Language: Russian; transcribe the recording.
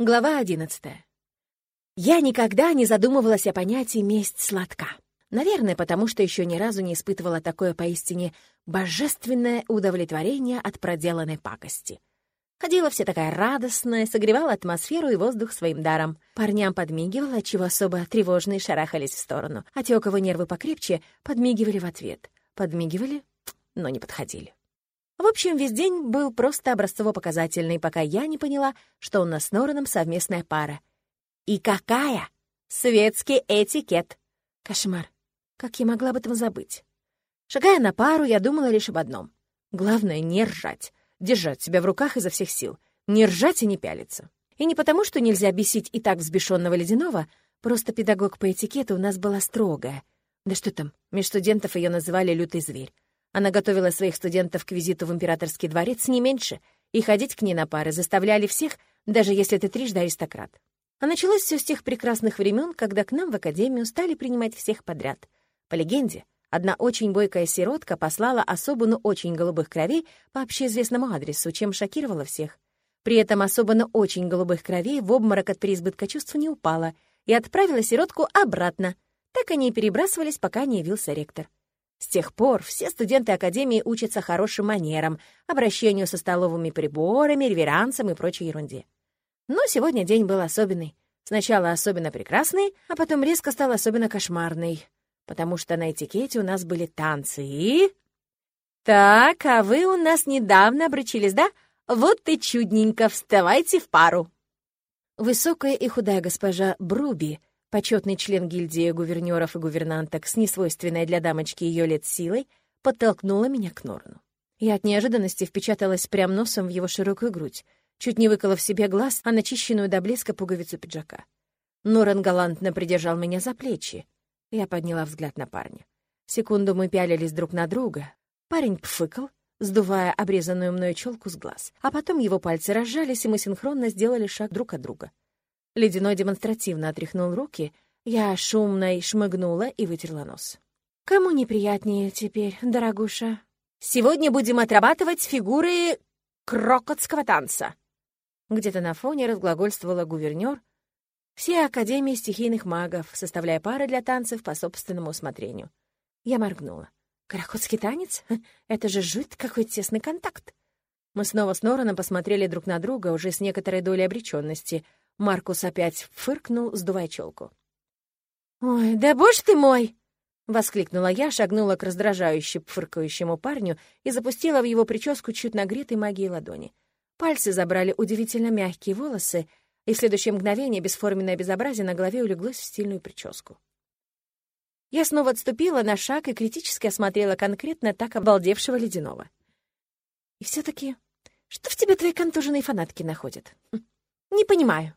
Глава одиннадцатая. Я никогда не задумывалась о понятии «месть сладка». Наверное, потому что еще ни разу не испытывала такое поистине божественное удовлетворение от проделанной пакости. Ходила все такая радостная, согревала атмосферу и воздух своим даром. Парням подмигивала, чего особо тревожные шарахались в сторону, а те, у кого нервы покрепче, подмигивали в ответ. Подмигивали, но не подходили. В общем, весь день был просто образцово-показательный, пока я не поняла, что у нас с Нораном совместная пара. И какая? Светский этикет. Кошмар. Как я могла об этом забыть? Шагая на пару, я думала лишь об одном. Главное — не ржать. Держать себя в руках изо всех сил. Не ржать и не пялиться. И не потому, что нельзя бесить и так взбешенного ледяного, просто педагог по этикету у нас была строгая. Да что там, меж студентов ее называли «лютый зверь». Она готовила своих студентов к визиту в императорский дворец не меньше, и ходить к ней на пары заставляли всех, даже если ты трижды аристократ. А началось все с тех прекрасных времен, когда к нам в академию стали принимать всех подряд. По легенде, одна очень бойкая сиротка послала особу, но очень голубых кровей по общеизвестному адресу, чем шокировала всех. При этом особо, но очень голубых кровей в обморок от переизбытка чувств не упала и отправила сиротку обратно. Так они и перебрасывались, пока не явился ректор. С тех пор все студенты Академии учатся хорошим манерам, обращению со столовыми приборами, реверансом и прочей ерунде. Но сегодня день был особенный. Сначала особенно прекрасный, а потом резко стал особенно кошмарный, потому что на этикете у нас были танцы и... «Так, а вы у нас недавно обручились, да? Вот ты чудненько, вставайте в пару!» Высокая и худая госпожа Бруби Почетный член гильдии гувернеров и гувернанток с несвойственной для дамочки ее лет силой подтолкнула меня к Норну. Я от неожиданности впечаталась прям носом в его широкую грудь, чуть не выколов себе глаз, а начищенную до блеска пуговицу пиджака. Норан галантно придержал меня за плечи. Я подняла взгляд на парня. Секунду мы пялились друг на друга. Парень пфыкал, сдувая обрезанную мною челку с глаз. А потом его пальцы разжались, и мы синхронно сделали шаг друг от друга. Ледяной демонстративно отряхнул руки, я шумно шмыгнула и вытерла нос. «Кому неприятнее теперь, дорогуша?» «Сегодня будем отрабатывать фигуры крокотского танца!» Где-то на фоне разглагольствовала гувернер. Все Академии стихийных магов, составляя пары для танцев по собственному усмотрению. Я моргнула. «Крокотский танец? Это же жуть, какой тесный контакт!» Мы снова с Нораном посмотрели друг на друга уже с некоторой долей обреченности — Маркус опять фыркнул, сдувая челку. «Ой, да боже ты мой!» — воскликнула я, шагнула к раздражающе фыркающему парню и запустила в его прическу чуть нагретой магией ладони. Пальцы забрали удивительно мягкие волосы, и в следующее мгновение бесформенное безобразие на голове улеглось в стильную прическу. Я снова отступила на шаг и критически осмотрела конкретно так обалдевшего ледяного. И все таки что в тебе твои контуженные фанатки находят? Хм, не понимаю.